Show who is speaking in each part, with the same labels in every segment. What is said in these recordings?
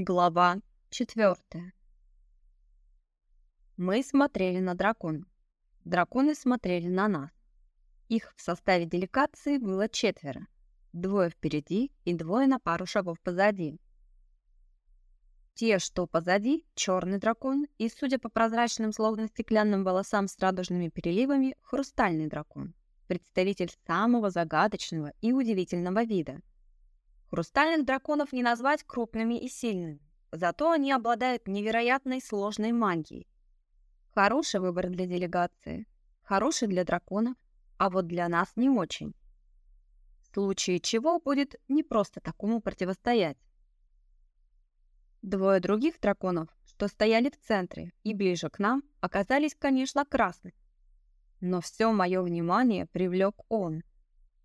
Speaker 1: Глава четвертая. Мы смотрели на дракона. Драконы смотрели на нас. Их в составе делегации было четверо. Двое впереди и двое на пару шагов позади. Те, что позади, черный дракон, и, судя по прозрачным, словно стеклянным волосам с радужными переливами, хрустальный дракон, представитель самого загадочного и удивительного вида – Хрустальных драконов не назвать крупными и сильными, зато они обладают невероятной сложной магией. Хороший выбор для делегации, хороший для драконов, а вот для нас не очень. В случае чего будет не просто такому противостоять. Двое других драконов, что стояли в центре и ближе к нам, оказались, конечно, красными. Но все мое внимание привлек он,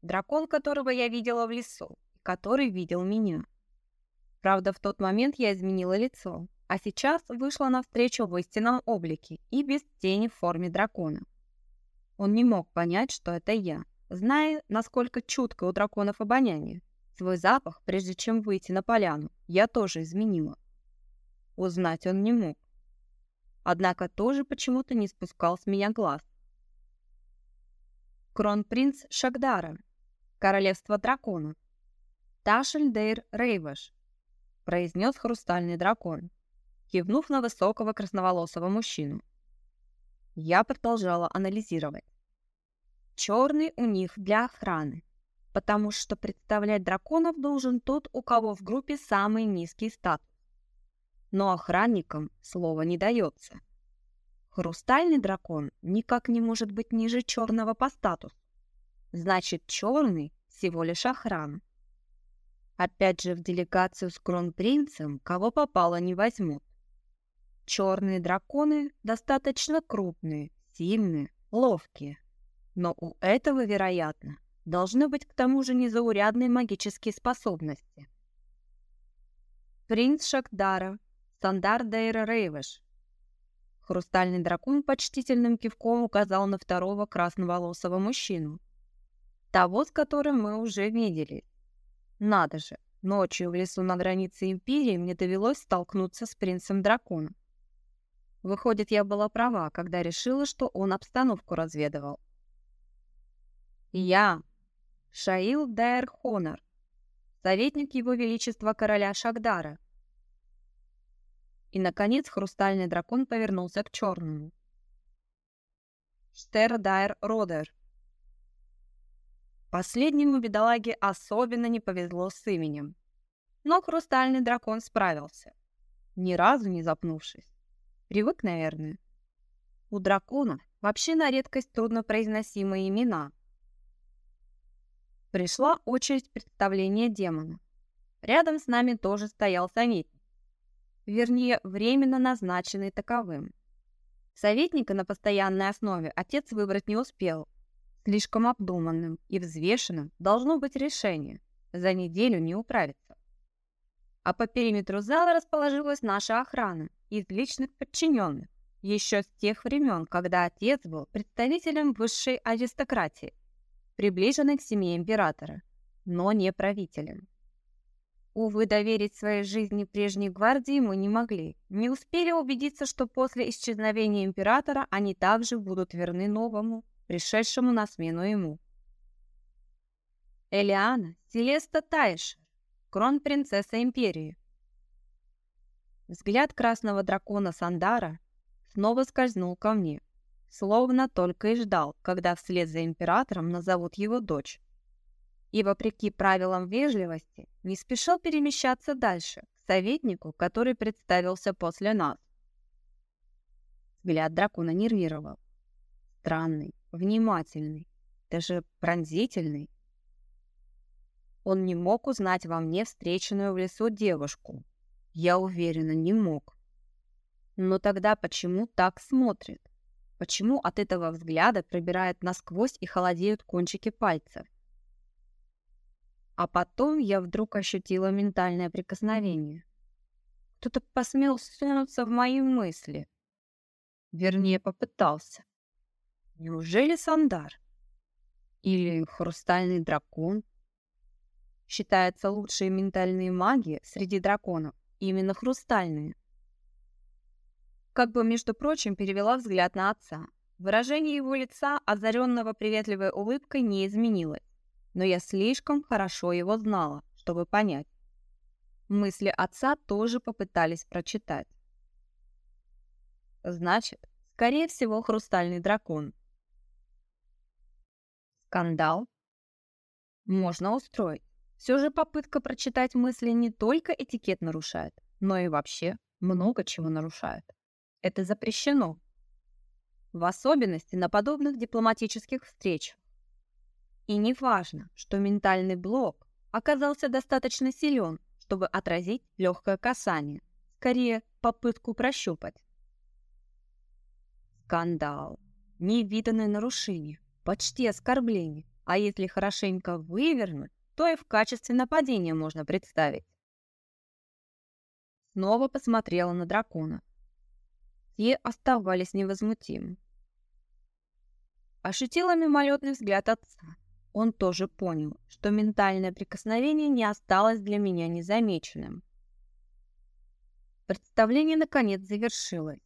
Speaker 1: дракон, которого я видела в лесу который видел меня. Правда, в тот момент я изменила лицо, а сейчас вышла навстречу в истинном облике и без тени в форме дракона. Он не мог понять, что это я, зная, насколько чутко у драконов обоняние. Свой запах, прежде чем выйти на поляну, я тоже изменила. Узнать он не мог. Однако тоже почему-то не спускал с меня глаз. Кронпринц Шагдара, королевство драконов, Ташельдейр Рейваш», — произнес хрустальный дракон, кивнув на высокого красноволосого мужчину. Я продолжала анализировать. Черный у них для охраны, потому что представлять драконов должен тот, у кого в группе самый низкий статус. Но охранникам слова не дается. Хрустальный дракон никак не может быть ниже черного по статусу. Значит, черный всего лишь охрана. Опять же, в делегацию с кронпринцем кого попало не возьмут. Черные драконы достаточно крупные, сильные, ловкие. Но у этого, вероятно, должны быть к тому же незаурядные магические способности. Принц Шакдара, Сандар Дейра Рейвеш. Хрустальный дракон почтительным кивком указал на второго красноволосого мужчину. Того, с которым мы уже виделись. Надо же, ночью в лесу на границе Империи мне довелось столкнуться с принцем драконом. Выходит, я была права, когда решила, что он обстановку разведывал. Я, Шаил Дайр Хонор, советник его величества короля Шагдара. И, наконец, хрустальный дракон повернулся к черному. Штер Дайр Родер, Последнему бедолаге особенно не повезло с именем. Но хрустальный дракон справился, ни разу не запнувшись. Привык, наверное. У драконов вообще на редкость труднопроизносимые имена. Пришла очередь представления демона. Рядом с нами тоже стоял советник. Вернее, временно назначенный таковым. Советника на постоянной основе отец выбрать не успел, Слишком обдуманным и взвешенным должно быть решение. За неделю не управиться. А по периметру зала расположилась наша охрана из личных подчиненных, еще с тех времен, когда отец был представителем высшей аристократии, приближенной к семье императора, но не правителем. Увы, доверить своей жизни прежней гвардии мы не могли. Не успели убедиться, что после исчезновения императора они также будут верны новому, пришедшему на смену ему. Элиана Селеста Тайшер, кронпринцесса империи. Взгляд красного дракона Сандара снова скользнул ко мне, словно только и ждал, когда вслед за императором назовут его дочь. И, вопреки правилам вежливости, не спешил перемещаться дальше, к советнику, который представился после нас. Взгляд дракона нервировал. Странный, внимательный, даже пронзительный. Он не мог узнать во мне встреченную в лесу девушку. Я уверена, не мог. Но тогда почему так смотрит? Почему от этого взгляда пробирает насквозь и холодеют кончики пальцев? А потом я вдруг ощутила ментальное прикосновение. Кто-то посмел сунуться в мои мысли. Вернее, попытался. Неужели Сандар? Или Хрустальный дракон? Считается лучшие ментальные маги среди драконов именно хрустальные. Как бы, между прочим, перевела взгляд на отца. Выражение его лица, озаренного приветливой улыбкой, не изменилось, но я слишком хорошо его знала, чтобы понять. Мысли отца тоже попытались прочитать. Значит, скорее всего, хрустальный дракон. Скандал можно устроить. Все же попытка прочитать мысли не только этикет нарушает, но и вообще много чего нарушает. Это запрещено. В особенности на подобных дипломатических встречах. И не важно, что ментальный блок оказался достаточно силен, чтобы отразить легкое касание, скорее попытку прощупать. Скандал, невиданное нарушение, почти оскорбление, а если хорошенько вывернуть, то и в качестве нападения можно представить. Снова посмотрела на дракона. Те оставались невозмутимы. Ощутила мимолетный взгляд отца. Он тоже понял, что ментальное прикосновение не осталось для меня незамеченным. Представление наконец завершилось.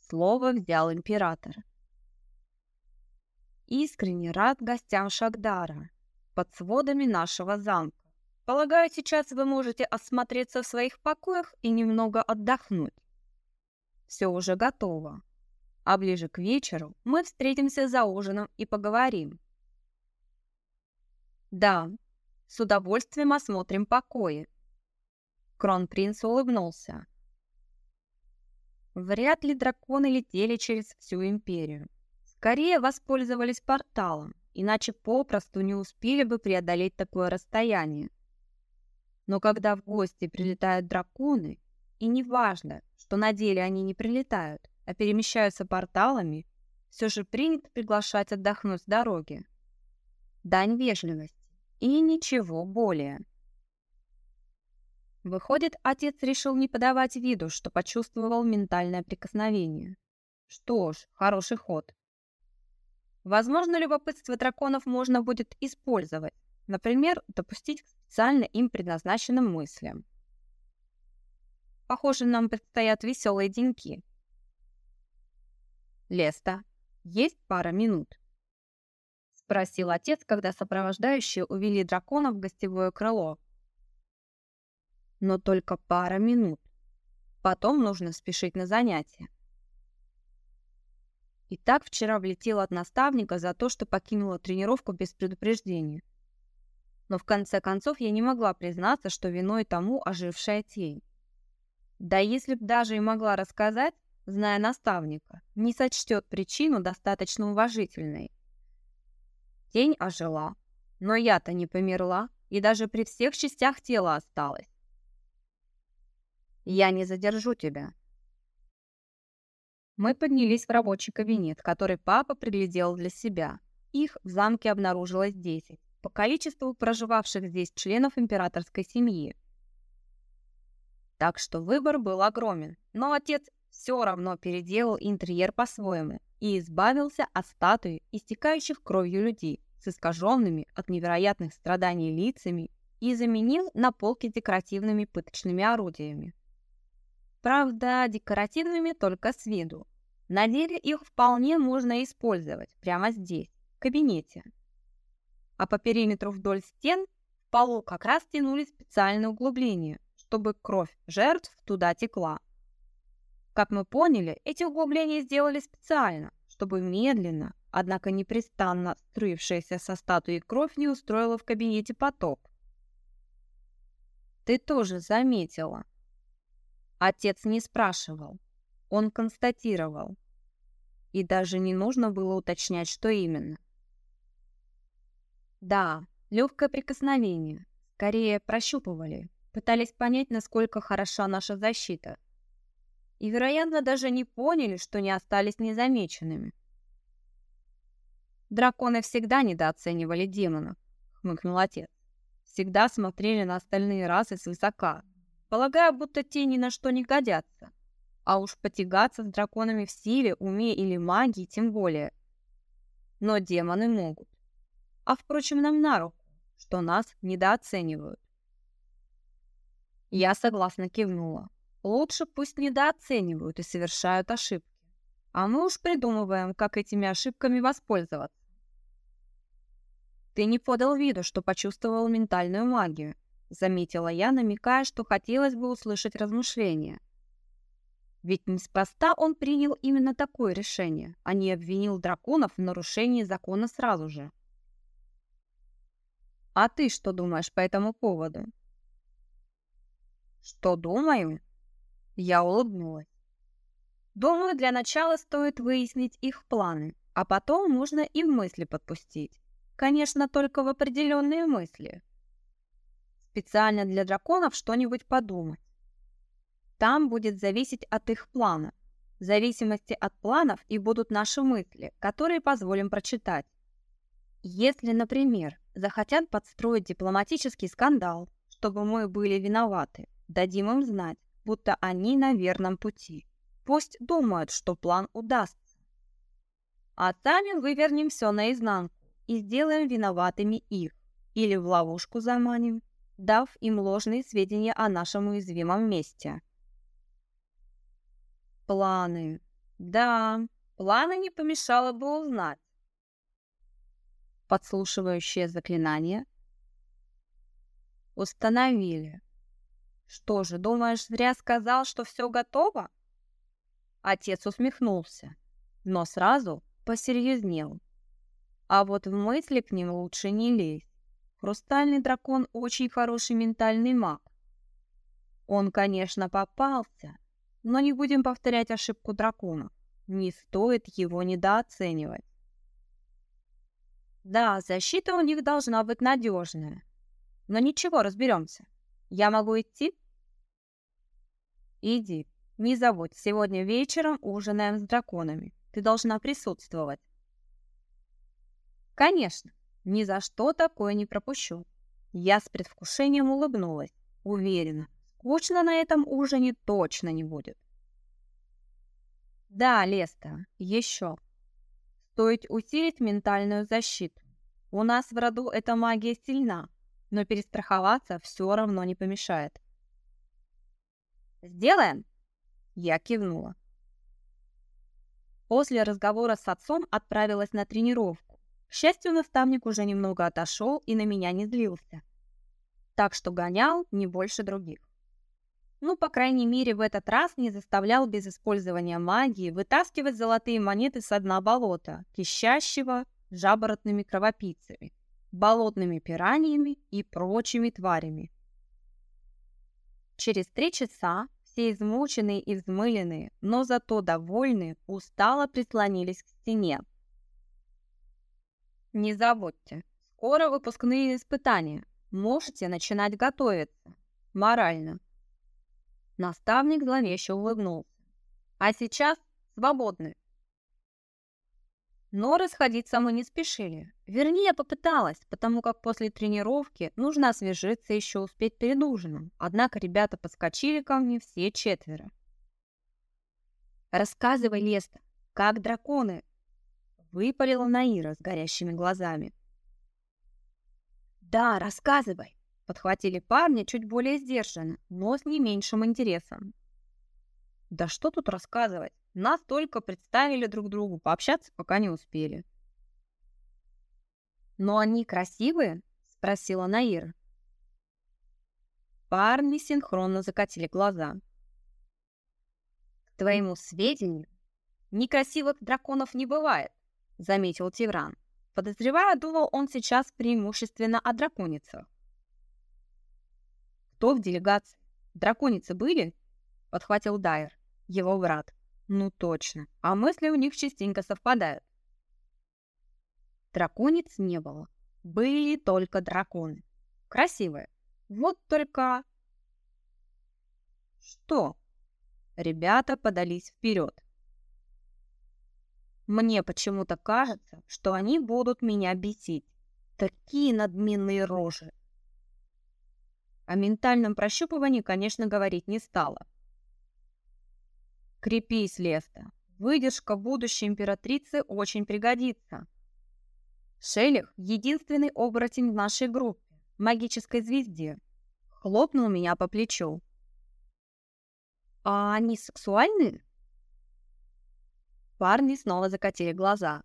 Speaker 1: Слово взял император. Искренне рад гостям Шагдара под сводами нашего замка. Полагаю, сейчас вы можете осмотреться в своих покоях и немного отдохнуть. Все уже готово. А ближе к вечеру мы встретимся за ужином и поговорим. Да, с удовольствием осмотрим покои. Кронпринц улыбнулся. Вряд ли драконы летели через всю империю. Скорее воспользовались порталом, иначе попросту не успели бы преодолеть такое расстояние. Но когда в гости прилетают драконы, и неважно, что на деле они не прилетают, а перемещаются порталами, все же принято приглашать отдохнуть с дороги. Дань вежливости. И ничего более. Выходит, отец решил не подавать виду, что почувствовал ментальное прикосновение. Что ж, хороший ход. Возможно, любопытство драконов можно будет использовать, например, допустить к специально им предназначенным мыслям. Похоже, нам предстоят веселые деньки. Леста, есть пара минут спросил отец, когда сопровождающие увели дракона в гостевое крыло. Но только пара минут. Потом нужно спешить на занятия. И так вчера влетела от наставника за то, что покинула тренировку без предупреждения. Но в конце концов я не могла признаться, что виной тому ожившая тень. Да если б даже и могла рассказать, зная наставника, не сочтет причину достаточно уважительной. Тень ожила. Но я-то не померла и даже при всех частях тела осталась. Я не задержу тебя. Мы поднялись в рабочий кабинет, который папа приглядел для себя. Их в замке обнаружилось 10, по количеству проживавших здесь членов императорской семьи. Так что выбор был огромен, но отец все равно переделал интерьер по-своему и избавился от статуи истекающих кровью людей с искаженными от невероятных страданий лицами и заменил на полке декоративными пыточными орудиями. Правда, декоративными только с виду. На деле их вполне можно использовать прямо здесь, в кабинете. А по периметру вдоль стен в полу как раз тянулись специальные углубления, чтобы кровь жертв туда текла. Как мы поняли, эти углубления сделали специально, чтобы медленно, однако непрестанно струившаяся со статуи кровь не устроила в кабинете потоп. «Ты тоже заметила». Отец не спрашивал, он констатировал. И даже не нужно было уточнять, что именно. Да, легкое прикосновение. Скорее прощупывали, пытались понять, насколько хороша наша защита – и, вероятно, даже не поняли, что не остались незамеченными. «Драконы всегда недооценивали демонов», — хмыкнул отец. «Всегда смотрели на остальные расы свысока, полагая, будто те ни на что не годятся. А уж потягаться с драконами в силе, уме или магии тем более. Но демоны могут. А впрочем, нам на руку, что нас недооценивают». Я согласно кивнула. Лучше пусть недооценивают и совершают ошибки. А мы уж придумываем, как этими ошибками воспользоваться. Ты не подал виду, что почувствовал ментальную магию, заметила я, намекая, что хотелось бы услышать размышления. Ведь неспроста он принял именно такое решение, а не обвинил драконов в нарушении закона сразу же. А ты что думаешь по этому поводу? Что думаю? Я улыбнулась. Думаю, для начала стоит выяснить их планы, а потом можно и в мысли подпустить. Конечно, только в определенные мысли. Специально для драконов что-нибудь подумать. Там будет зависеть от их плана. В зависимости от планов и будут наши мысли, которые позволим прочитать. Если, например, захотят подстроить дипломатический скандал, чтобы мы были виноваты, дадим им знать, будто они на верном пути. Пусть думают, что план удастся. А сами вывернем все наизнанку и сделаем виноватыми их. Или в ловушку заманим, дав им ложные сведения о нашем уязвимом месте. Планы. Да, планы не помешало бы узнать. Подслушивающее заклинание. Установили. Что же, думаешь, зря сказал, что все готово? Отец усмехнулся, но сразу посерьезнел. А вот в мысли к ним лучше не лезть. Хрустальный дракон очень хороший ментальный маг. Он, конечно, попался, но не будем повторять ошибку дракона. Не стоит его недооценивать. Да, защита у них должна быть надежная. Но ничего, разберемся. Я могу идти? Иди. Не забудь, сегодня вечером ужинаем с драконами. Ты должна присутствовать. Конечно, ни за что такое не пропущу. Я с предвкушением улыбнулась. Уверена, скучно на этом ужине точно не будет. Да, Леста, еще. Стоит усилить ментальную защиту. У нас в роду эта магия сильна, но перестраховаться все равно не помешает. «Сделаем?» Я кивнула. После разговора с отцом отправилась на тренировку. К счастью, наставник уже немного отошел и на меня не злился. Так что гонял не больше других. Ну, по крайней мере, в этот раз не заставлял без использования магии вытаскивать золотые монеты с дна болота, кищащего жаборотными кровопийцами, болотными пираньями и прочими тварями. Через три часа все измученные и взмыленные, но зато довольные, устало прислонились к стене, не забудьте, скоро выпускные испытания. Можете начинать готовиться. Морально. Наставник зловеще улыбнулся. А сейчас свободны. Но расходиться мы не спешили. Вернее, попыталась, потому как после тренировки нужно освежиться и еще успеть перед ужином. Однако ребята подскочили ко мне все четверо. «Рассказывай, Леста, как драконы выпалила Наира с горящими глазами. «Да, рассказывай!» — подхватили парни чуть более сдержанно, но с не меньшим интересом. «Да что тут рассказывать? Нас только представили друг другу, пообщаться пока не успели». «Но они красивые?» — спросила Наира. Парни синхронно закатили глаза. «К твоему сведению, некрасивых драконов не бывает заметил Тигран. Подозревая, думал он сейчас преимущественно о драконицах. Кто в делегации? Драконицы были? Подхватил Дайер, его брат. Ну точно, а мысли у них частенько совпадают. Дракониц не было. Были только драконы. Красивые. Вот только... Что? Ребята подались вперед. Мне почему-то кажется, что они будут меня бесить. Такие надменные рожи. О ментальном прощупывании, конечно, говорить не стала. Крепись, Леста. Выдержка будущей императрицы очень пригодится. Шелех — единственный оборотень в нашей группе, магической звезде. Хлопнул меня по плечу. А они сексуальны? Парни снова закатили глаза.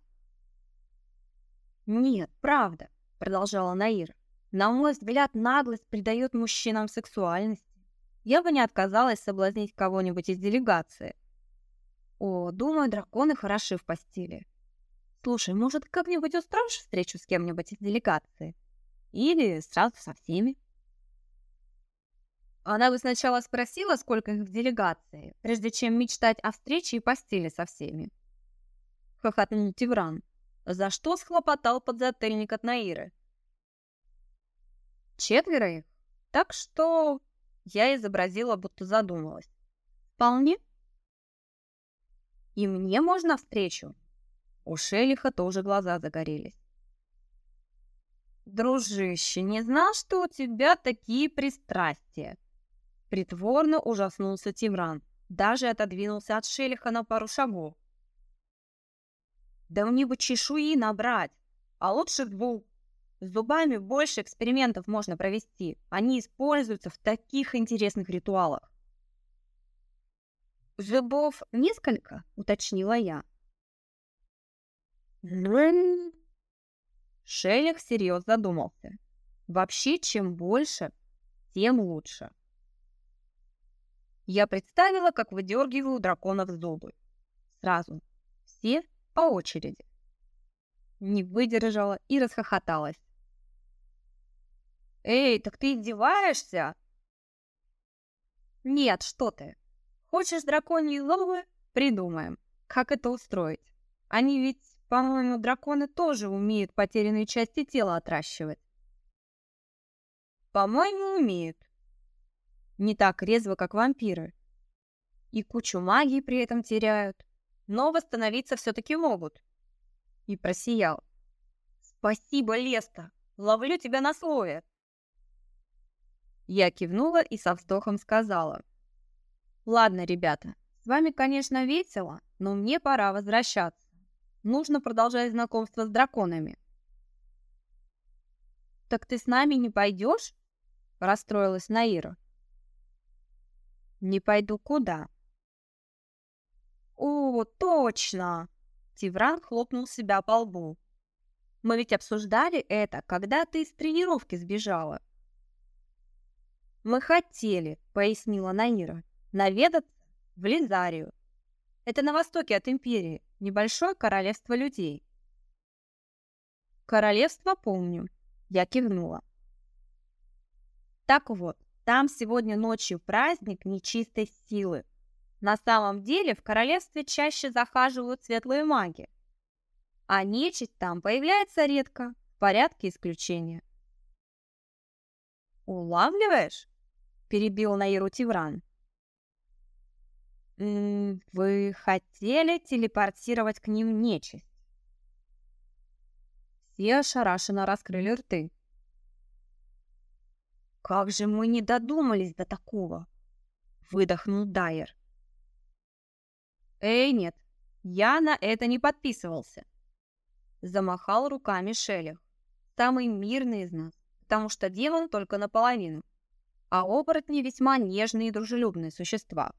Speaker 1: «Нет, правда», — продолжала Наира. «На мой взгляд, наглость придает мужчинам сексуальности. Я бы не отказалась соблазнить кого-нибудь из делегации. О, думаю, драконы хороши в постели. Слушай, может, как-нибудь устроишь встречу с кем-нибудь из делегации? Или сразу со всеми?» Она бы сначала спросила, сколько их в делегации, прежде чем мечтать о встрече и постели со всеми. Хохотнул Тивран, за что схлопотал подзатыльник от Наиры. Четверо их, так что я изобразила, будто задумалась. Вполне. И мне можно встречу? У Шелиха тоже глаза загорелись. Дружище, не знал, что у тебя такие пристрастия. Притворно ужаснулся Тимран, даже отодвинулся от Шелиха на пару шагов. Да мне бы чешуи набрать, а лучше двух. С зубами больше экспериментов можно провести. Они используются в таких интересных ритуалах. «Зубов несколько?» — уточнила я. «Ну...» Шелех всерьез задумался. «Вообще, чем больше, тем лучше». Я представила, как выдергиваю драконов зубы. Сразу. Все по очереди. Не выдержала и расхохоталась. «Эй, так ты издеваешься?» «Нет, что ты. Хочешь драконьи зубы? Придумаем, как это устроить. Они ведь, по-моему, драконы тоже умеют потерянные части тела отращивать». «По-моему, умеют не так резво, как вампиры. И кучу магии при этом теряют, но восстановиться все-таки могут. И просиял. «Спасибо, Леста! Ловлю тебя на слове!» Я кивнула и со вздохом сказала. «Ладно, ребята, с вами, конечно, весело, но мне пора возвращаться. Нужно продолжать знакомство с драконами». «Так ты с нами не пойдешь?» – расстроилась Наира. Не пойду куда? О, точно! Тивран хлопнул себя по лбу. Мы ведь обсуждали это, когда ты из тренировки сбежала. Мы хотели, пояснила Наира, наведаться в Лизарию. Это на востоке от империи, небольшое королевство людей. Королевство помню, я кивнула. Так вот, там сегодня ночью праздник нечистой силы. На самом деле в королевстве чаще захаживают светлые маги. А нечисть там появляется редко, в порядке исключения. «Улавливаешь?» – перебил Наиру Тивран. «Вы хотели телепортировать к ним нечисть?» Все ошарашенно раскрыли рты. «Как же мы не додумались до такого?» — выдохнул Дайер. «Эй, нет, я на это не подписывался!» Замахал руками Шелех, самый мирный из нас, потому что демон только наполовину, а оборотни весьма нежные и дружелюбные существа.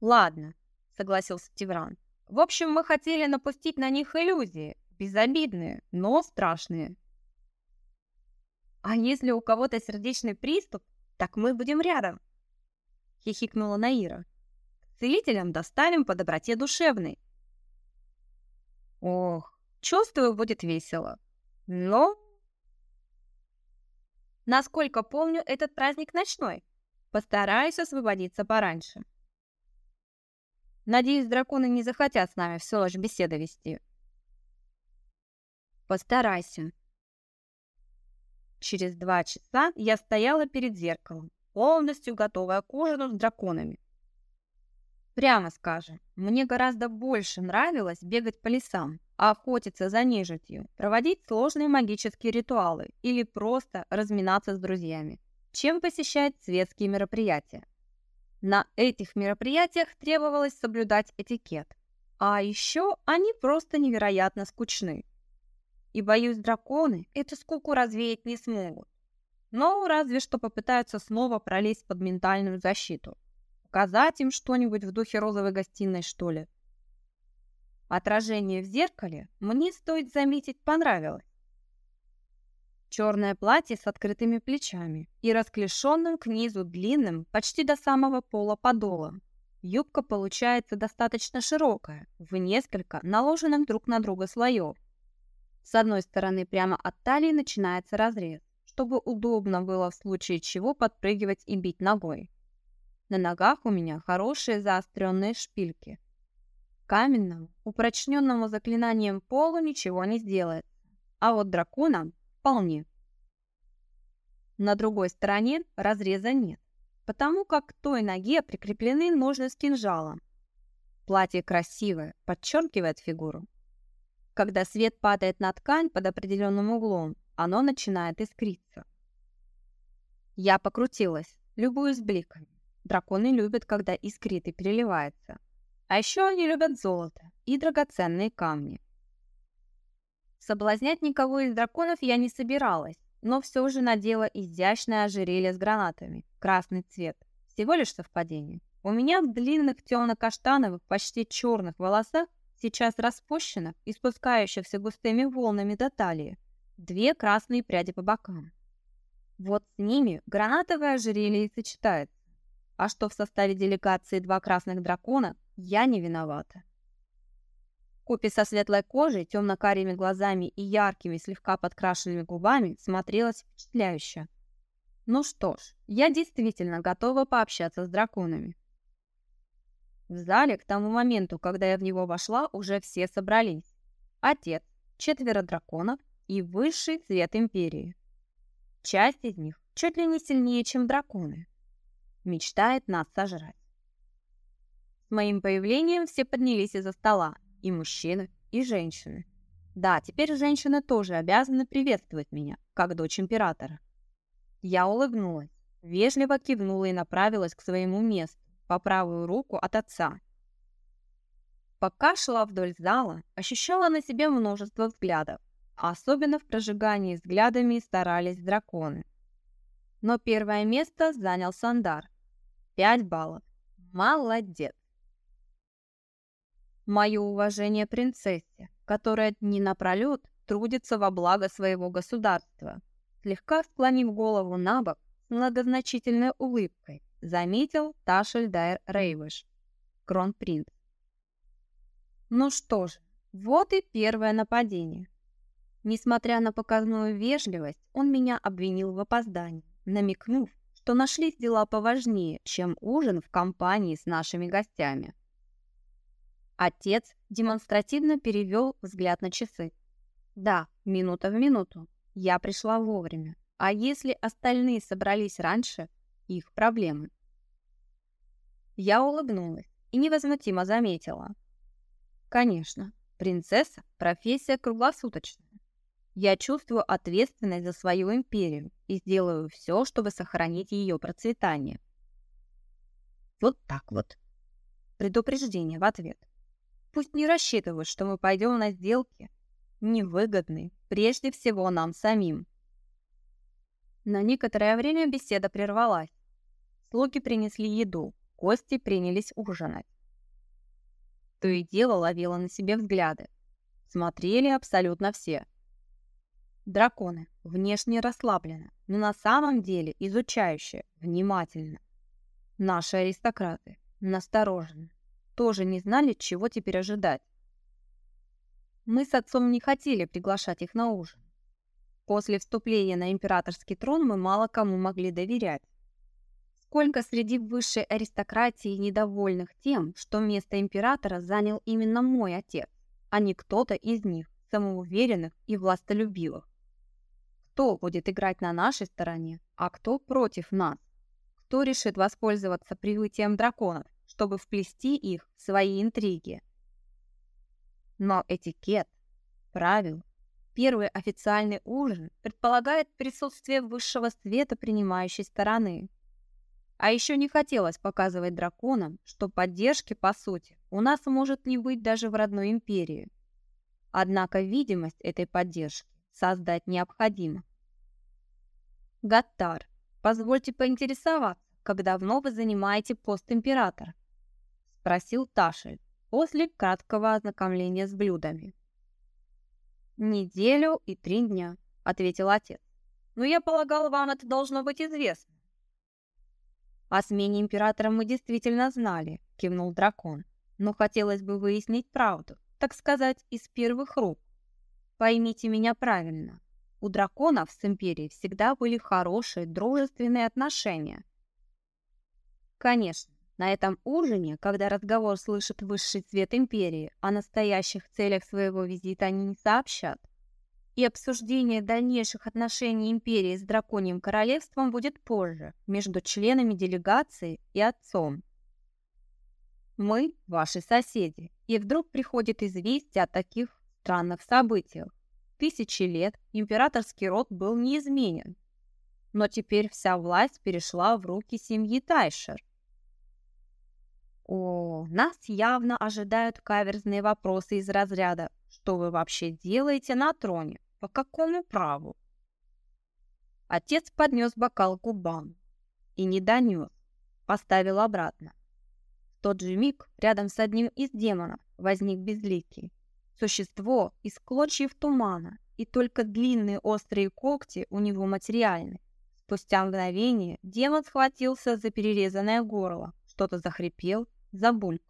Speaker 1: «Ладно», — согласился Тивран. «В общем, мы хотели напустить на них иллюзии, безобидные, но страшные. «А если у кого-то сердечный приступ, так мы будем рядом!» — хихикнула Наира. «К целителям доставим по доброте душевной». «Ох, чувствую, будет весело. Но...» «Насколько помню, этот праздник ночной. Постараюсь освободиться пораньше». Надеюсь, драконы не захотят с нами всю ночь беседы вести. Постарайся, Через два часа я стояла перед зеркалом, полностью готовая к ужину с драконами. Прямо скажем, мне гораздо больше нравилось бегать по лесам, охотиться за нежитью, проводить сложные магические ритуалы или просто разминаться с друзьями, чем посещать светские мероприятия. На этих мероприятиях требовалось соблюдать этикет, а еще они просто невероятно скучны. И, боюсь, драконы эту скуку развеять не смогут. Но разве что попытаются снова пролезть под ментальную защиту. Показать им что-нибудь в духе розовой гостиной, что ли? Отражение в зеркале, мне, стоит заметить, понравилось. Черное платье с открытыми плечами и расклешенным к низу длинным, почти до самого пола подолом. Юбка получается достаточно широкая, в несколько наложенных друг на друга слоев. С одной стороны прямо от талии начинается разрез, чтобы удобно было в случае чего подпрыгивать и бить ногой. На ногах у меня хорошие заостренные шпильки. Каменному, упрочненному заклинанием полу ничего не сделает, а вот драконам вполне. На другой стороне разреза нет потому как к той ноге прикреплены ножны с кинжалом. Платье красивое, подчеркивает фигуру. Когда свет падает на ткань под определенным углом, оно начинает искриться. Я покрутилась, любуюсь бликами. Драконы любят, когда искрит и переливается. А еще они любят золото и драгоценные камни. Соблазнять никого из драконов я не собиралась, но все же надела изящное ожерелье с гранатами, красный цвет. Всего лишь совпадение. У меня в длинных темно-каштановых, почти черных волосах, сейчас распущенных и спускающихся густыми волнами до талии, две красные пряди по бокам. Вот с ними гранатовое ожерелье и сочетается. А что в составе делегации два красных дракона, я не виновата. Купи со светлой кожей, темно-карими глазами и яркими, слегка подкрашенными губами смотрелась впечатляюще. Ну что ж, я действительно готова пообщаться с драконами. В зале к тому моменту, когда я в него вошла, уже все собрались. Отец, четверо драконов и высший цвет Империи. Часть из них чуть ли не сильнее, чем драконы. Мечтает нас сожрать. С моим появлением все поднялись из-за стола, и мужчины, и женщины. Да, теперь женщины тоже обязаны приветствовать меня, как дочь императора. Я улыбнулась, вежливо кивнула и направилась к своему месту, по правую руку от отца. Пока шла вдоль зала, ощущала на себе множество взглядов, а особенно в прожигании взглядами старались драконы. Но первое место занял Сандар. Пять баллов. Молодец. Мое уважение принцессе, которая дни напролет трудится во благо своего государства. Слегка склонив голову на бок, с многозначительной улыбкой, заметил Ташельдайр Рейвыш, кронпринц. Ну что же, вот и первое нападение. Несмотря на показную вежливость, он меня обвинил в опоздании, намекнув, что нашлись дела поважнее, чем ужин в компании с нашими гостями. Отец демонстративно перевел взгляд на часы. Да, минута в минуту. Я пришла вовремя. А если остальные собрались раньше, их проблемы. Я улыбнулась и невозмутимо заметила. Конечно, принцесса – профессия круглосуточная. Я чувствую ответственность за свою империю и сделаю все, чтобы сохранить ее процветание. Вот так вот. Предупреждение в ответ. Пусть не рассчитывают, что мы пойдем на сделки, невыгодные прежде всего нам самим. На некоторое время беседа прервалась. Слуги принесли еду, гости принялись ужинать. То и дело ловила на себе взгляды. Смотрели абсолютно все. Драконы внешне расслаблены, но на самом деле изучающие, внимательно. Наши аристократы насторожены тоже не знали, чего теперь ожидать. Мы с отцом не хотели приглашать их на ужин. После вступления на императорский трон мы мало кому могли доверять. Сколько среди высшей аристократии недовольных тем, что место императора занял именно мой отец, а не кто-то из них, самоуверенных и властолюбивых. Кто будет играть на нашей стороне, а кто против нас? Кто решит воспользоваться прибытием драконов? чтобы вплести их в свои интриги. Но этикет, правил, первый официальный ужин предполагает присутствие высшего света принимающей стороны. А еще не хотелось показывать драконам, что поддержки, по сути, у нас может не быть даже в родной империи. Однако видимость этой поддержки создать необходимо. Гаттар, позвольте поинтересоваться, как давно вы занимаете пост императора?» — спросил Ташель после краткого ознакомления с блюдами. «Неделю и три дня», — ответил отец. «Но я полагал, вам это должно быть известно». «О смене императора мы действительно знали», — кивнул дракон. «Но хотелось бы выяснить правду, так сказать, из первых рук. Поймите меня правильно. У драконов с империей всегда были хорошие, дружественные отношения. Конечно, на этом ужине, когда разговор слышит высший цвет империи, о настоящих целях своего визита они не сообщат. И обсуждение дальнейших отношений империи с драконьим королевством будет позже, между членами делегации и отцом. Мы – ваши соседи, и вдруг приходит известие о таких странных событиях. Тысячи лет императорский род был неизменен, но теперь вся власть перешла в руки семьи Тайшер. О, нас явно ожидают каверзные вопросы из разряда «Что вы вообще делаете на троне? По какому праву?» Отец поднес бокал к губам и не донес, поставил обратно. В тот же миг рядом с одним из демонов возник безликий. Существо из клочьев тумана, и только длинные острые когти у него материальны. Спустя мгновение демон схватился за перерезанное горло, что-то захрипел забулькал.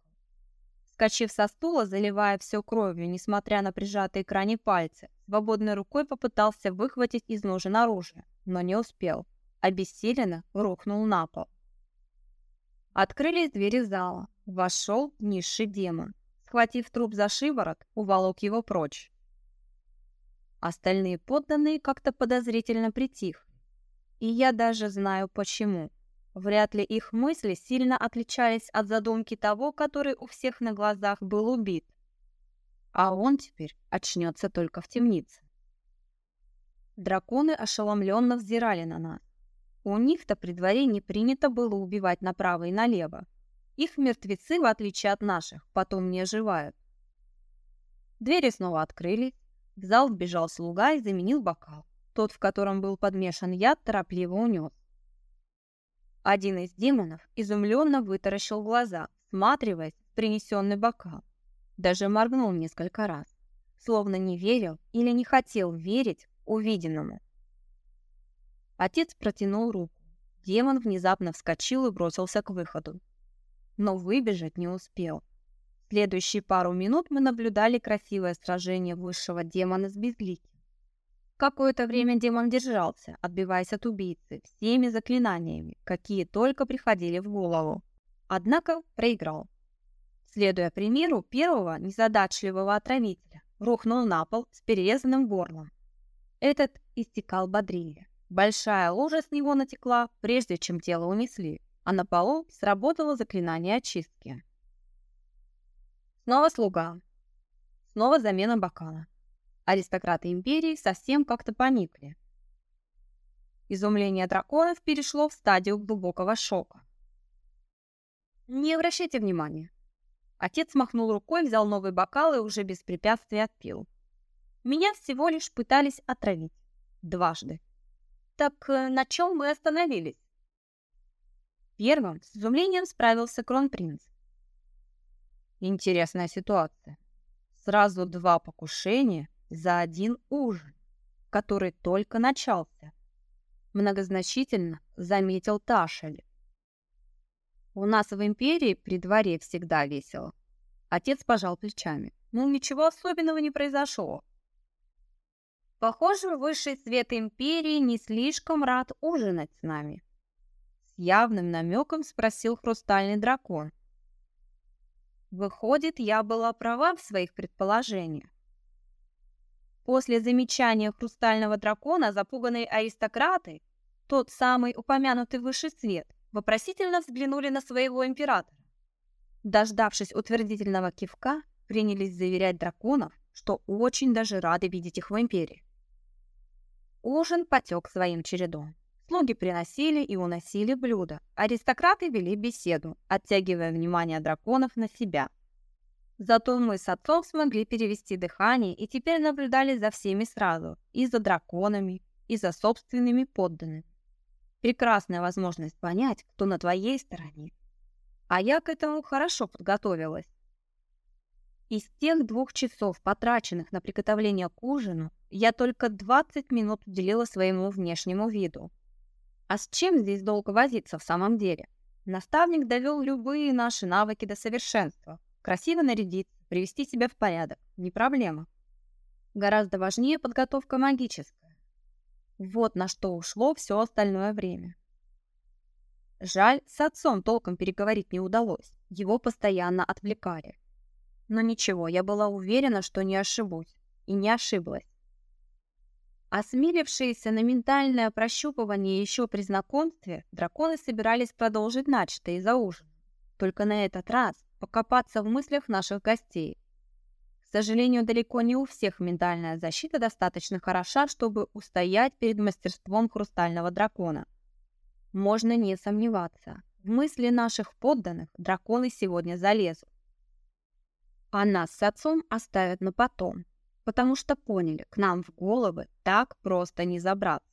Speaker 1: Скочив со стула, заливая все кровью, несмотря на прижатые к ране пальцы, свободной рукой попытался выхватить из ножен оружие, но не успел. Обессиленно рухнул на пол. Открылись двери зала. Вошел низший демон. Схватив труп за шиворот, уволок его прочь. Остальные подданные как-то подозрительно притихли. И я даже знаю почему. Вряд ли их мысли сильно отличались от задумки того, который у всех на глазах был убит. А он теперь очнется только в темнице. Драконы ошеломленно взирали на нас. У них-то при дворе не принято было убивать направо и налево. Их мертвецы, в отличие от наших, потом не оживают. Двери снова открылись. В зал вбежал слуга и заменил бокал. Тот, в котором был подмешан яд, торопливо унес. Один из демонов изумленно вытаращил глаза, всматриваясь в принесенный бокал. Даже моргнул несколько раз, словно не верил или не хотел верить увиденному. Отец протянул руку. Демон внезапно вскочил и бросился к выходу. Но выбежать не успел. следующие пару минут мы наблюдали красивое сражение высшего демона с безликим. Какое-то время демон держался, отбиваясь от убийцы всеми заклинаниями, какие только приходили в голову. Однако проиграл. Следуя примеру первого незадачливого отравителя, рухнул на пол с перерезанным горлом. Этот истекал бодрее. Большая лужа с него натекла, прежде чем тело унесли, а на полу сработало заклинание очистки. Снова слуга. Снова замена бокала аристократы империи совсем как-то поникли. Изумление драконов перешло в стадию глубокого шока. «Не обращайте внимания». Отец махнул рукой, взял новый бокал и уже без препятствий отпил. «Меня всего лишь пытались отравить. Дважды. Так э, на чем мы остановились?» Первым с изумлением справился кронпринц. Интересная ситуация. Сразу два покушения за один ужин, который только начался. Многозначительно заметил Ташель. У нас в империи при дворе всегда весело. Отец пожал плечами. Ну, ничего особенного не произошло. Похоже, высший свет империи не слишком рад ужинать с нами. Явным намеком спросил хрустальный дракон. Выходит, я была права в своих предположениях. После замечания хрустального дракона запуганные аристократы, тот самый упомянутый высший свет, вопросительно взглянули на своего императора. Дождавшись утвердительного кивка, принялись заверять драконов, что очень даже рады видеть их в империи. Ужин потек своим чередом. Слуги приносили и уносили блюда. Аристократы вели беседу, оттягивая внимание драконов на себя. Зато мы с отцом смогли перевести дыхание и теперь наблюдали за всеми сразу, и за драконами, и за собственными подданными. Прекрасная возможность понять, кто на твоей стороне. А я к этому хорошо подготовилась. Из тех двух часов, потраченных на приготовление к ужину, я только 20 минут уделила своему внешнему виду. А с чем здесь долго возиться в самом деле? Наставник довел любые наши навыки до совершенства. Красиво нарядиться, привести себя в порядок – не проблема. Гораздо важнее подготовка магическая. Вот на что ушло все остальное время. Жаль, с отцом толком переговорить не удалось. Его постоянно отвлекали. Но ничего, я была уверена, что не ошибусь. И не ошиблась. Осмелившиеся на ментальное прощупывание еще при знакомстве, драконы собирались продолжить начатое за ужином. Только на этот раз покопаться в мыслях наших гостей. К сожалению, далеко не у всех ментальная защита достаточно хороша, чтобы устоять перед мастерством хрустального дракона. Можно не сомневаться, в мысли наших подданных драконы сегодня залезут. А нас с отцом оставят на потом, потому что поняли, к нам в головы так просто не забраться.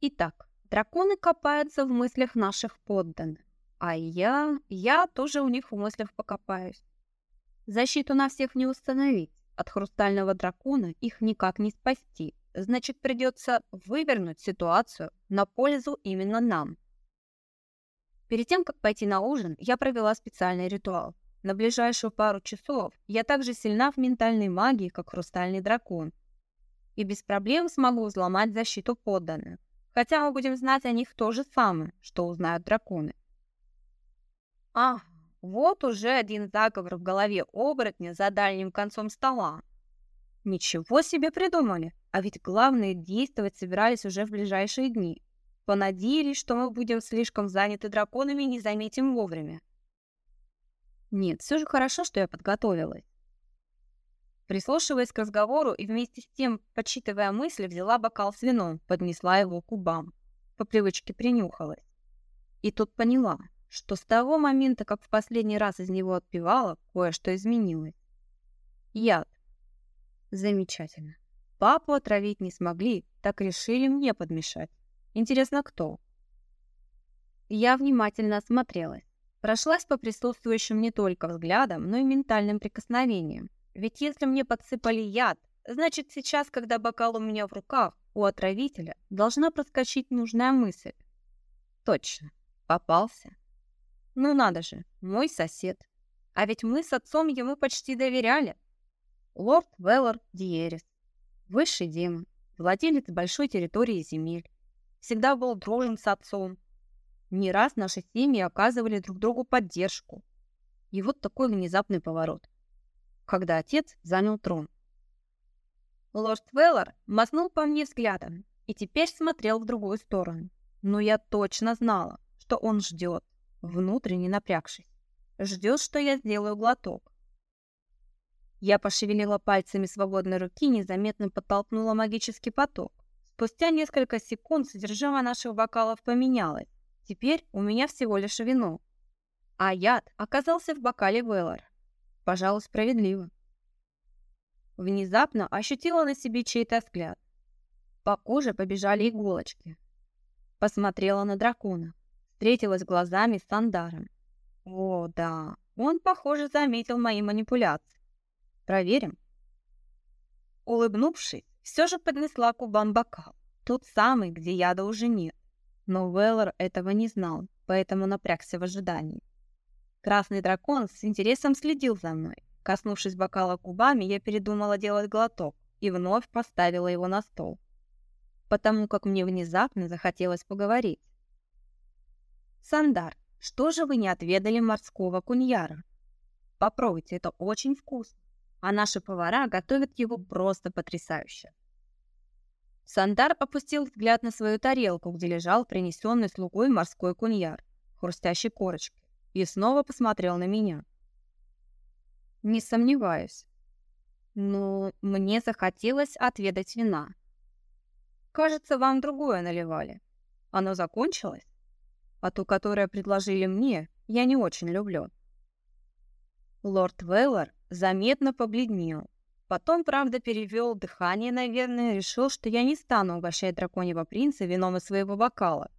Speaker 1: Итак, драконы копаются в мыслях наших подданных, а я, я тоже у них в мыслях покопаюсь. Защиту на всех не установить, от хрустального дракона их никак не спасти, значит придется вывернуть ситуацию на пользу именно нам. Перед тем, как пойти на ужин, я провела специальный ритуал – на ближайшую пару часов я так же сильна в ментальной магии, как хрустальный дракон. И без проблем смогу взломать защиту подданных. Хотя мы будем знать о них то же самое, что узнают драконы. А, вот уже один заговор в голове оборотня за дальним концом стола. Ничего себе придумали, а ведь главное действовать собирались уже в ближайшие дни. Понадеялись, что мы будем слишком заняты драконами и не заметим вовремя. Нет, все же хорошо, что я подготовилась. Прислушиваясь к разговору и вместе с тем, подсчитывая мысли, взяла бокал с вином, поднесла его к губам. По привычке принюхалась. И тут поняла, что с того момента, как в последний раз из него отпивала, кое-что изменилось. Яд. Замечательно. Папу отравить не смогли, так решили мне подмешать. Интересно, кто? Я внимательно осмотрелась. Прошлась по присутствующим не только взглядом, но и ментальным прикосновением. Ведь если мне подсыпали яд, значит сейчас, когда бокал у меня в руках, у отравителя должна проскочить нужная мысль. Точно, попался. Ну надо же, мой сосед. А ведь мы с отцом ему почти доверяли. Лорд Веллар Диерис, высший демон, владелец большой территории земель. Всегда был дружен с отцом, не раз наши семьи оказывали друг другу поддержку. И вот такой внезапный поворот, когда отец занял трон. Лорд Веллар мазнул по мне взглядом и теперь смотрел в другую сторону. Но я точно знала, что он ждет, внутренне напрягшись. Ждет, что я сделаю глоток. Я пошевелила пальцами свободной руки незаметно подтолкнула магический поток. Спустя несколько секунд содержимое наших бокалов поменялось. Теперь у меня всего лишь вино. А яд оказался в бокале Веллар. Пожалуй, справедливо. Внезапно ощутила на себе чей-то взгляд. По коже побежали иголочки. Посмотрела на дракона. Встретилась глазами с Сандаром. О, да, он, похоже, заметил мои манипуляции. Проверим. Улыбнувшись, все же поднесла к губам бокал. Тот самый, где яда уже нет. Но Веллар этого не знал, поэтому напрягся в ожидании. Красный дракон с интересом следил за мной. Коснувшись бокала губами, я передумала делать глоток и вновь поставила его на стол. Потому как мне внезапно захотелось поговорить. «Сандар, что же вы не отведали морского куньяра? Попробуйте, это очень вкусно, а наши повара готовят его просто потрясающе. Сандар опустил взгляд на свою тарелку, где лежал принесенный слугой морской куньяр, хрустящей корочкой, и снова посмотрел на меня. Не сомневаюсь. Но мне захотелось отведать вина. Кажется, вам другое наливали. Оно закончилось? А ту, которое предложили мне, я не очень люблю. Лорд Веллар заметно побледнел, Потом, правда, перевел дыхание, наверное, решил, что я не стану угощать драконьего принца вином из своего бокала.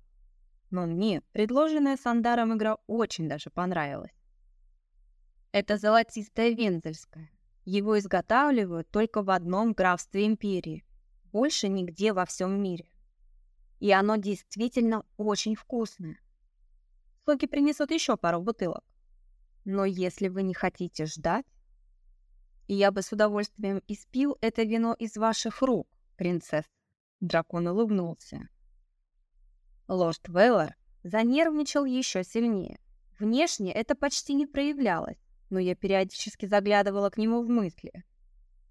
Speaker 1: Но мне предложенная Сандаром игра очень даже понравилась. Это золотистое вензельское. Его изготавливают только в одном графстве империи. Больше нигде во всем мире. И оно действительно очень вкусное. Слуги принесут еще пару бутылок. Но если вы не хотите ждать, и я бы с удовольствием испил это вино из ваших рук, принцесса. Дракон улыбнулся. Лорд Веллар занервничал еще сильнее. Внешне это почти не проявлялось, но я периодически заглядывала к нему в мысли.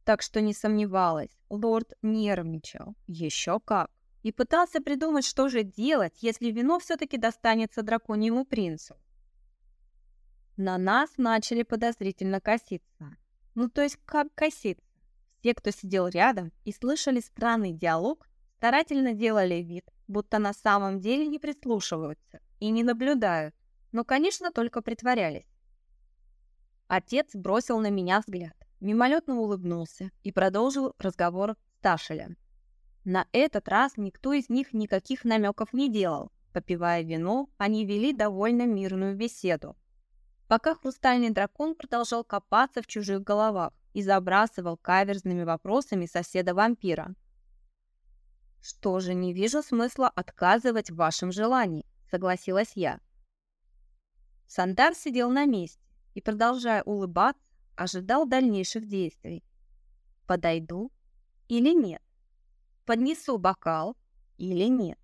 Speaker 1: Так что не сомневалась, лорд нервничал. Еще как. И пытался придумать, что же делать, если вино все-таки достанется драконьему принцу. На нас начали подозрительно коситься. Ну, то есть как коситься. Все, кто сидел рядом и слышали странный диалог, старательно делали вид, будто на самом деле не прислушиваются и не наблюдают, но, конечно, только притворялись. Отец бросил на меня взгляд, мимолетно улыбнулся и продолжил разговор с Ташелем. На этот раз никто из них никаких намеков не делал. Попивая вино, они вели довольно мирную беседу, пока хрустальный дракон продолжал копаться в чужих головах и забрасывал каверзными вопросами соседа-вампира. «Что же, не вижу смысла отказывать в вашем желании», — согласилась я. Сандар сидел на месте и, продолжая улыбаться, ожидал дальнейших действий. «Подойду или нет? Поднесу бокал или нет?»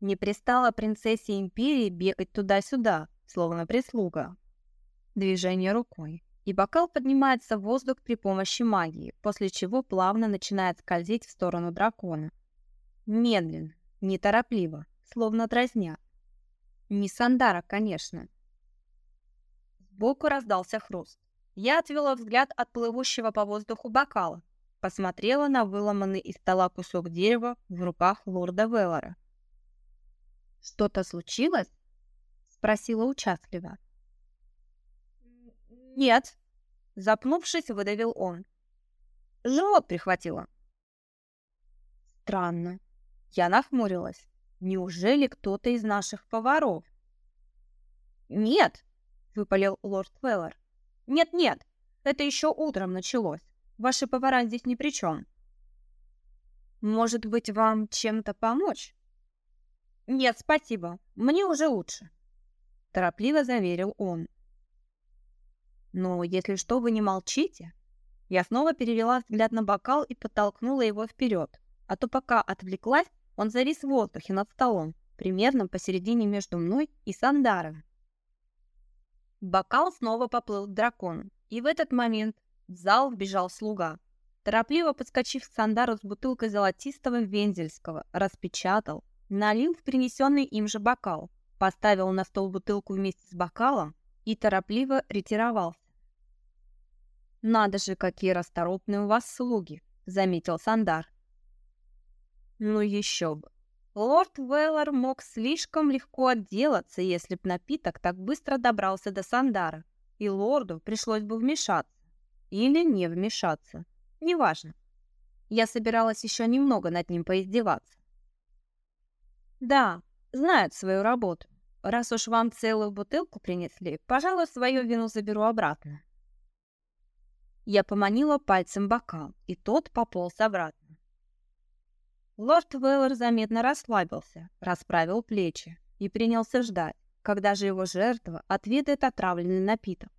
Speaker 1: Не пристала принцессе Империи бегать туда-сюда, словно прислуга движение рукой, и бокал поднимается в воздух при помощи магии, после чего плавно начинает скользить в сторону дракона. Медленно, неторопливо, словно дразня. Не Сандара, конечно. Сбоку раздался хруст. Я отвела взгляд от плывущего по воздуху бокала, посмотрела на выломанный из стола кусок дерева в руках лорда Веллора. «Что-то случилось?» — спросила участливо. «Нет», — запнувшись, выдавил он. «Живот прихватило». «Странно». Я нахмурилась. «Неужели кто-то из наших поваров?» «Нет», — выпалил лорд Феллер. «Нет-нет, это еще утром началось. Ваши повара здесь ни при чем». «Может быть, вам чем-то помочь?» «Нет, спасибо, мне уже лучше», — торопливо заверил он. «Ну, если что, вы не молчите?» Я снова перевела взгляд на бокал и подтолкнула его вперед. А то пока отвлеклась, он завис в воздухе над столом, примерно посередине между мной и Сандаром. Бокал снова поплыл к дракону, и в этот момент в зал вбежал слуга. Торопливо подскочив к Сандару с бутылкой золотистого вензельского, распечатал, налил в принесенный им же бокал, поставил на стол бутылку вместе с бокалом и торопливо ретировался. «Надо же, какие расторопные у вас слуги!» — заметил Сандар. «Ну еще бы! Лорд Веллар мог слишком легко отделаться, если б напиток так быстро добрался до Сандара, и лорду пришлось бы вмешаться. Или не вмешаться. Неважно. Я собиралась еще немного над ним поиздеваться. Да, знают свою работу. Раз уж вам целую бутылку принесли, пожалуй, свою вину заберу обратно. Я поманила пальцем бокал, и тот пополз обратно. Лорд Веллер заметно расслабился, расправил плечи и принялся ждать, когда же его жертва отведает отравленный напиток.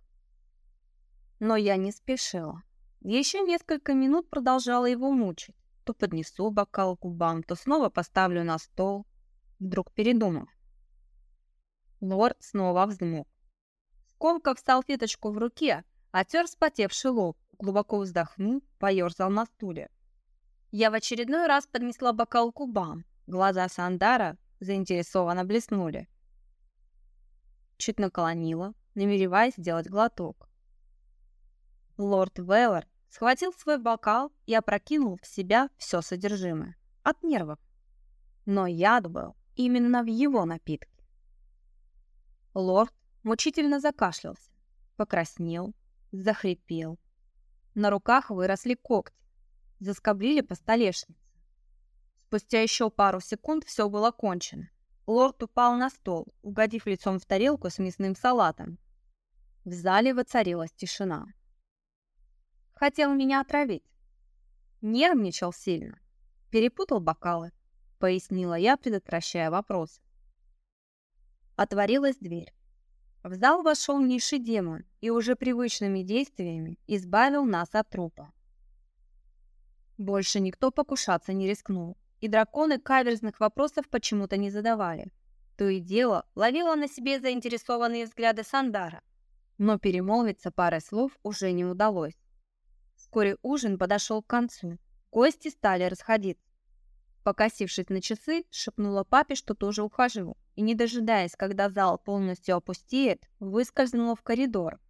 Speaker 1: Но я не спешила. Еще несколько минут продолжала его мучить. То поднесу бокал к губам, то снова поставлю на стол. Вдруг передумав. Лорд снова взмок. Скомкав салфеточку в руке, Отер вспотевший лоб, глубоко вздохнул, поерзал на стуле. Я в очередной раз поднесла бокал к губам. Глаза Сандара заинтересованно блеснули. Чуть наклонила, намереваясь сделать глоток. Лорд Веллар схватил свой бокал и опрокинул в себя все содержимое. От нервов. Но яд был именно в его напитке. Лорд мучительно закашлялся, покраснел, захрипел. На руках выросли когти, заскоблили по столешнице. Спустя еще пару секунд все было кончено. Лорд упал на стол, угодив лицом в тарелку с мясным салатом. В зале воцарилась тишина. Хотел меня отравить. Нервничал сильно. Перепутал бокалы, пояснила я, предотвращая вопрос. Отворилась дверь. В зал вошел низший демон и уже привычными действиями избавил нас от трупа. Больше никто покушаться не рискнул, и драконы каверзных вопросов почему-то не задавали. То и дело ловила на себе заинтересованные взгляды Сандара, но перемолвиться парой слов уже не удалось. Вскоре ужин подошел к концу, гости стали расходиться. Покосившись на часы, шепнула папе, что тоже ухожу, и, не дожидаясь, когда зал полностью опустеет, выскользнула в коридор.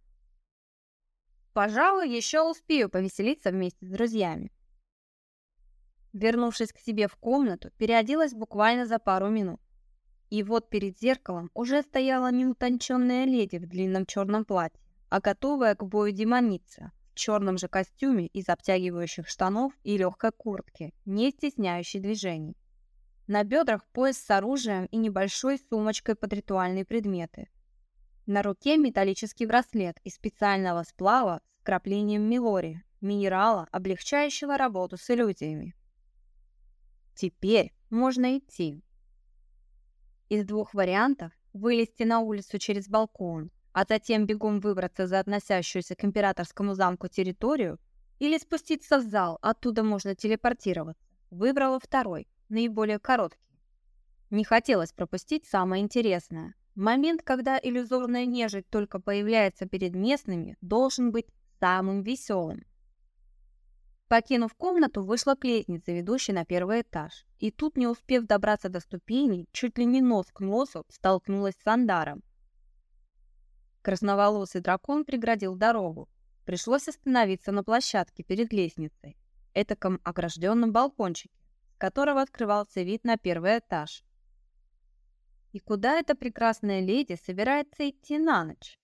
Speaker 1: Пожалуй, еще успею повеселиться вместе с друзьями. Вернувшись к себе в комнату, переоделась буквально за пару минут. И вот перед зеркалом уже стояла неутонченная леди в длинном черном платье, а готовая к бою демоница в черном же костюме из обтягивающих штанов и легкой куртки, не стесняющей движений. На бедрах пояс с оружием и небольшой сумочкой под ритуальные предметы. На руке металлический браслет из специального сплава с краплением мелори, минерала, облегчающего работу с иллюзиями. Теперь можно идти. Из двух вариантов вылезти на улицу через балкон, а затем бегом выбраться за относящуюся к императорскому замку территорию или спуститься в зал, оттуда можно телепортироваться. Выбрала второй – наиболее короткий. Не хотелось пропустить самое интересное. Момент, когда иллюзорная нежить только появляется перед местными, должен быть самым веселым. Покинув комнату, вышла к лестнице, ведущей на первый этаж. И тут, не успев добраться до ступеней, чуть ли не нос к носу столкнулась с Андаром. Красноволосый дракон преградил дорогу. Пришлось остановиться на площадке перед лестницей, этаком огражденном балкончике которого открывался вид на первый этаж. «И куда эта прекрасная леди собирается идти на ночь?»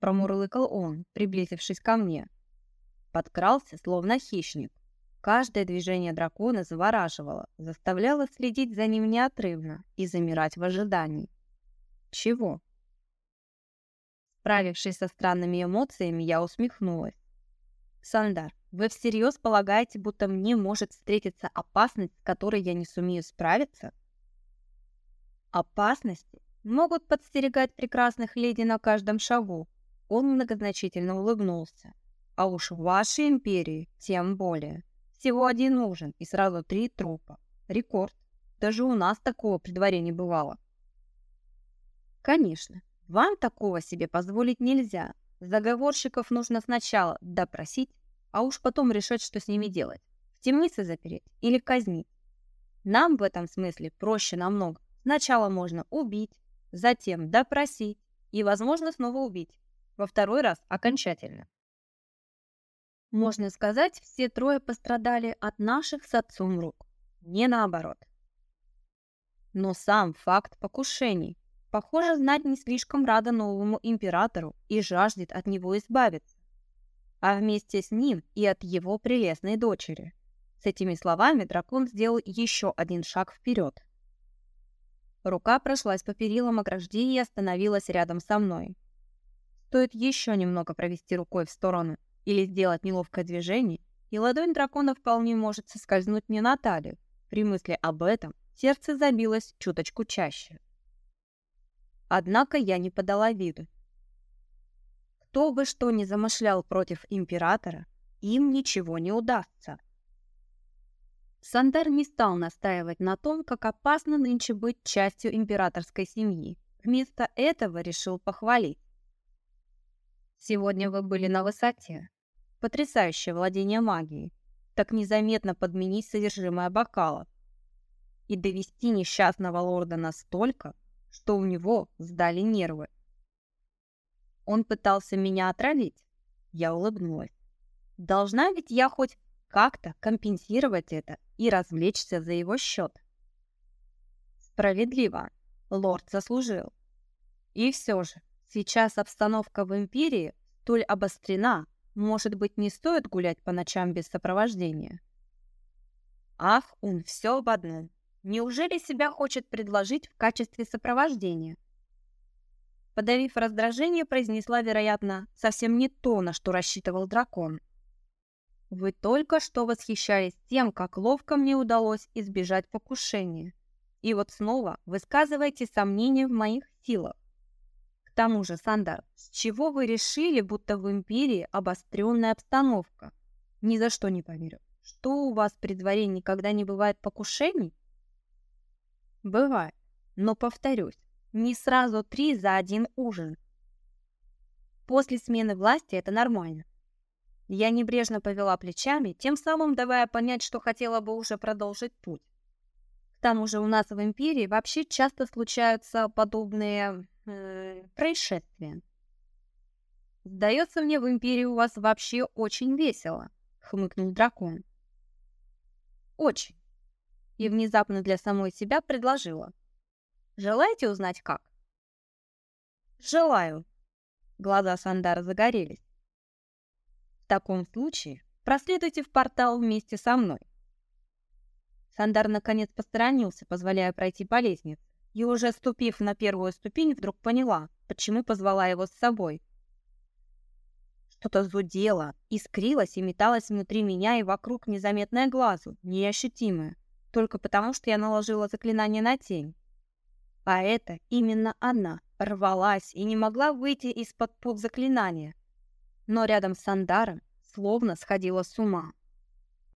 Speaker 1: Промурлыкал он, приблизившись ко мне. Подкрался, словно хищник. Каждое движение дракона завораживало, заставляло следить за ним неотрывно и замирать в ожидании. Чего? Справившись со странными эмоциями, я усмехнулась. Сандар, вы всерьез полагаете, будто мне может встретиться опасность, с которой я не сумею справиться? Опасности могут подстерегать прекрасных леди на каждом шагу. Он многозначительно улыбнулся. А уж в вашей империи тем более. Всего один ужин и сразу три трупа. Рекорд. Даже у нас такого при дворе не бывало. Конечно, вам такого себе позволить нельзя. Заговорщиков нужно сначала допросить, а уж потом решать, что с ними делать. В темнице запереть или казнить. Нам в этом смысле проще намного. Сначала можно убить, затем допросить и, возможно, снова убить. Во второй раз окончательно. Можно сказать, все трое пострадали от наших с отцом рук, не наоборот. Но сам факт покушений, похоже, знать не слишком рада новому императору и жаждет от него избавиться а вместе с ним и от его прелестной дочери. С этими словами дракон сделал еще один шаг вперед. Рука прошлась по перилам ограждения и остановилась рядом со мной. Стоит еще немного провести рукой в сторону или сделать неловкое движение, и ладонь дракона вполне может соскользнуть мне на талию. При мысли об этом сердце забилось чуточку чаще. Однако я не подала виду кто бы что ни замышлял против императора, им ничего не удастся. Сандар не стал настаивать на том, как опасно нынче быть частью императорской семьи. Вместо этого решил похвалить. «Сегодня вы были на высоте. Потрясающее владение магией. Так незаметно подменить содержимое бокала. И довести несчастного лорда настолько, что у него сдали нервы. Он пытался меня отравить? Я улыбнулась. Должна ведь я хоть как-то компенсировать это и развлечься за его счет. Справедливо. Лорд заслужил. И все же, сейчас обстановка в Империи столь обострена, Может быть, не стоит гулять по ночам без сопровождения? Ах, он все об одном. Неужели себя хочет предложить в качестве сопровождения? Подавив раздражение, произнесла, вероятно, совсем не то, на что рассчитывал дракон. Вы только что восхищались тем, как ловко мне удалось избежать покушения. И вот снова высказываете сомнения в моих силах. К тому же, Сандар, с чего вы решили, будто в Империи обостренная обстановка? Ни за что не поверю. Что у вас при дворе никогда не бывает покушений? Бывает, но повторюсь, не сразу три за один ужин. После смены власти это нормально. Я небрежно повела плечами, тем самым давая понять, что хотела бы уже продолжить путь. К тому же у нас в Империи вообще часто случаются подобные э, происшествия. «Сдается мне, в Империи у вас вообще очень весело», — хмыкнул дракон. «Очень». И внезапно для самой себя предложила. «Желаете узнать, как?» «Желаю». Глаза Сандара загорелись. В таком случае проследуйте в портал вместе со мной. Сандар наконец посторонился, позволяя пройти по лестнице, и уже ступив на первую ступень, вдруг поняла, почему позвала его с собой. Что-то зудело, искрилось и металось внутри меня и вокруг незаметное глазу, неощутимое, только потому, что я наложила заклинание на тень. А это именно она рвалась и не могла выйти из-под пут заклинания, но рядом с Андаром словно сходила с ума.